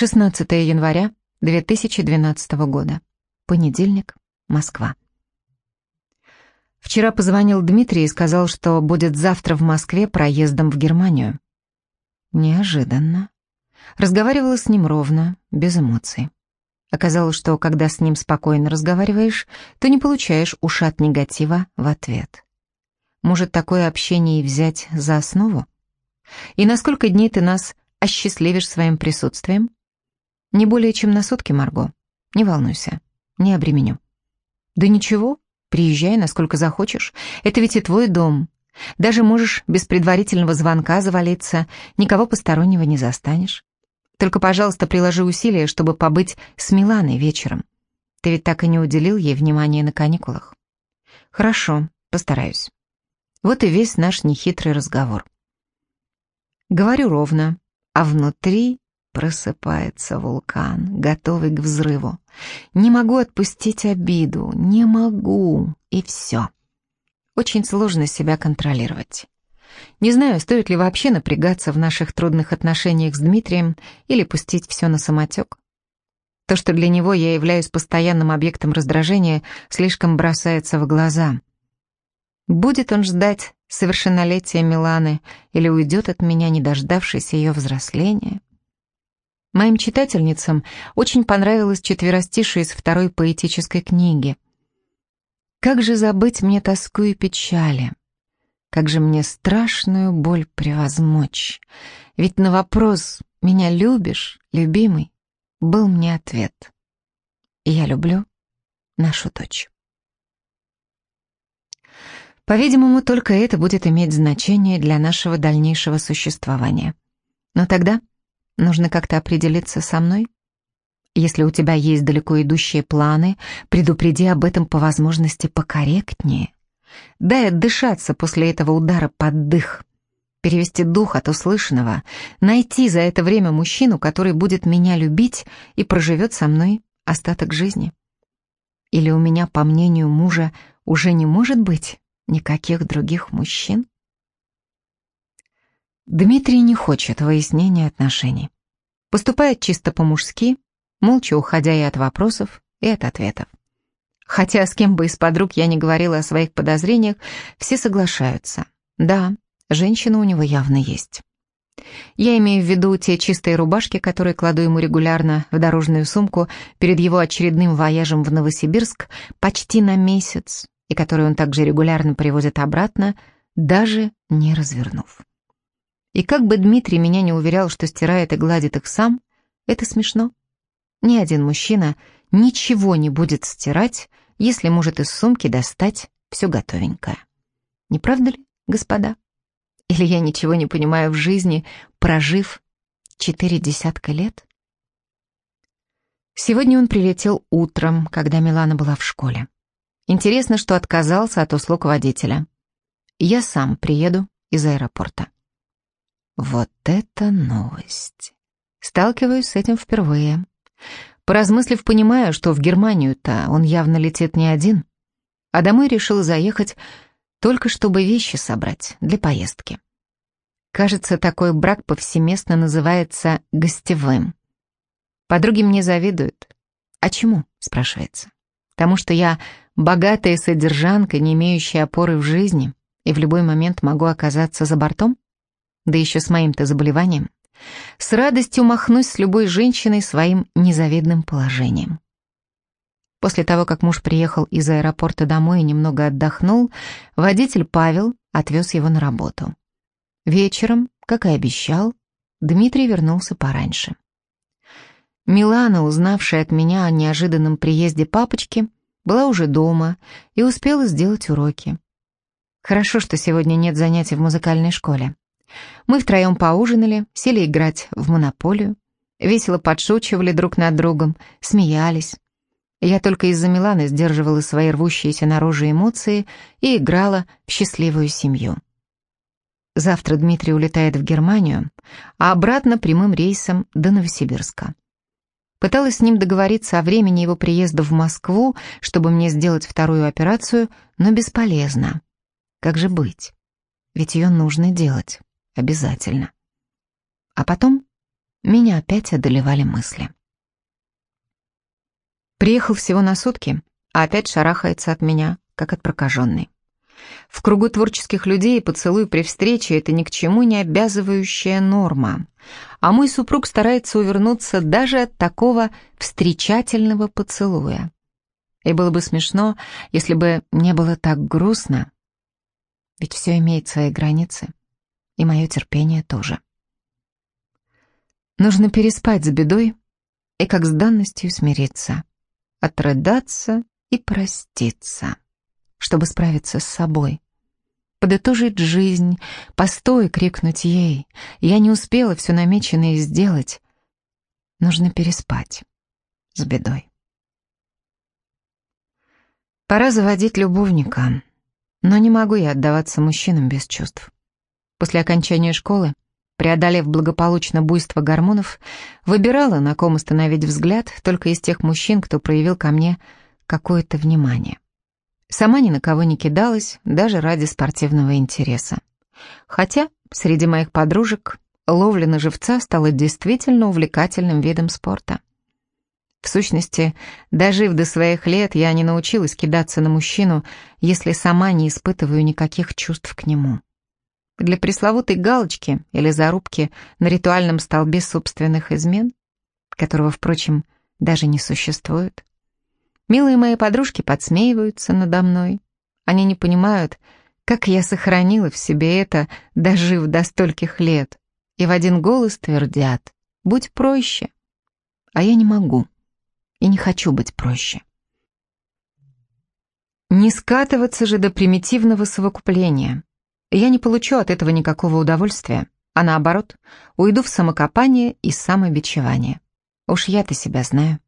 16 января 2012 года. Понедельник, Москва. Вчера позвонил Дмитрий и сказал, что будет завтра в Москве проездом в Германию. Неожиданно. Разговаривала с ним ровно, без эмоций. Оказалось, что когда с ним спокойно разговариваешь, то не получаешь ушат негатива в ответ. Может, такое общение и взять за основу? И на сколько дней ты нас осчастливишь своим присутствием? Не более чем на сутки, Марго. Не волнуйся, не обременю. Да ничего, приезжай, насколько захочешь. Это ведь и твой дом. Даже можешь без предварительного звонка завалиться, никого постороннего не застанешь. Только, пожалуйста, приложи усилия, чтобы побыть с Миланой вечером. Ты ведь так и не уделил ей внимания на каникулах. Хорошо, постараюсь. Вот и весь наш нехитрый разговор. Говорю ровно, а внутри просыпается вулкан, готовый к взрыву. Не могу отпустить обиду, не могу, и все. Очень сложно себя контролировать. Не знаю, стоит ли вообще напрягаться в наших трудных отношениях с Дмитрием или пустить все на самотек. То, что для него я являюсь постоянным объектом раздражения, слишком бросается в глаза. Будет он ждать совершеннолетия Миланы или уйдет от меня, не дождавшись ее взросления? Моим читательницам очень понравилось четверостишие из второй поэтической книги. «Как же забыть мне тоску и печали? Как же мне страшную боль превозмочь? Ведь на вопрос «Меня любишь, любимый?» был мне ответ. «Я люблю нашу дочь». По-видимому, только это будет иметь значение для нашего дальнейшего существования. Но тогда нужно как-то определиться со мной. Если у тебя есть далеко идущие планы, предупреди об этом по возможности покорректнее. Дай отдышаться после этого удара под дых, перевести дух от услышанного, найти за это время мужчину, который будет меня любить и проживет со мной остаток жизни. Или у меня, по мнению мужа, уже не может быть никаких других мужчин? Дмитрий не хочет выяснения отношений. Поступает чисто по-мужски, молча уходя и от вопросов, и от ответов. Хотя с кем бы из подруг я не говорила о своих подозрениях, все соглашаются. Да, женщина у него явно есть. Я имею в виду те чистые рубашки, которые кладу ему регулярно в дорожную сумку перед его очередным вояжем в Новосибирск почти на месяц, и которые он также регулярно привозит обратно, даже не развернув. И как бы Дмитрий меня не уверял, что стирает и гладит их сам, это смешно. Ни один мужчина ничего не будет стирать, если может из сумки достать все готовенькое. Не правда ли, господа? Или я ничего не понимаю в жизни, прожив четыре десятка лет? Сегодня он прилетел утром, когда Милана была в школе. Интересно, что отказался от услуг водителя. Я сам приеду из аэропорта. Вот это новость. Сталкиваюсь с этим впервые. Поразмыслив, понимаю, что в Германию-то он явно летит не один, а домой решил заехать только чтобы вещи собрать для поездки. Кажется, такой брак повсеместно называется гостевым. Подруги мне завидуют. А чему, спрашивается? Потому что я богатая содержанка, не имеющая опоры в жизни, и в любой момент могу оказаться за бортом? Да еще с моим-то заболеванием. С радостью махнусь с любой женщиной своим незавидным положением. После того, как муж приехал из аэропорта домой и немного отдохнул, водитель Павел отвез его на работу. Вечером, как и обещал, Дмитрий вернулся пораньше. Милана, узнавшая от меня о неожиданном приезде папочки, была уже дома и успела сделать уроки. Хорошо, что сегодня нет занятий в музыкальной школе. Мы втроем поужинали, сели играть в монополию, весело подшучивали друг над другом, смеялись. Я только из-за Миланы сдерживала свои рвущиеся наружу эмоции и играла в счастливую семью. Завтра Дмитрий улетает в Германию, а обратно прямым рейсом до Новосибирска. Пыталась с ним договориться о времени его приезда в Москву, чтобы мне сделать вторую операцию, но бесполезно. Как же быть? Ведь ее нужно делать. Обязательно. А потом меня опять одолевали мысли. Приехал всего на сутки, а опять шарахается от меня, как от прокаженной. В кругу творческих людей поцелуй при встрече — это ни к чему не обязывающая норма. А мой супруг старается увернуться даже от такого встречательного поцелуя. И было бы смешно, если бы не было так грустно. Ведь все имеет свои границы. И мое терпение тоже. Нужно переспать с бедой и как с данностью смириться. Отрыдаться и проститься чтобы справиться с собой. Подытожить жизнь, постой, крикнуть ей. Я не успела все намеченное сделать. Нужно переспать с бедой. Пора заводить любовника, но не могу я отдаваться мужчинам без чувств. После окончания школы, преодолев благополучно буйство гормонов, выбирала, на ком остановить взгляд, только из тех мужчин, кто проявил ко мне какое-то внимание. Сама ни на кого не кидалась, даже ради спортивного интереса. Хотя среди моих подружек ловля на живца стала действительно увлекательным видом спорта. В сущности, дожив до своих лет, я не научилась кидаться на мужчину, если сама не испытываю никаких чувств к нему. Для пресловутой галочки или зарубки на ритуальном столбе собственных измен, которого, впрочем, даже не существует, Милые мои подружки подсмеиваются надо мной. Они не понимают, как я сохранила в себе это, дожив до стольких лет. И в один голос твердят «Будь проще». А я не могу и не хочу быть проще. Не скатываться же до примитивного совокупления. Я не получу от этого никакого удовольствия, а наоборот, уйду в самокопание и самобичевание. Уж я-то себя знаю.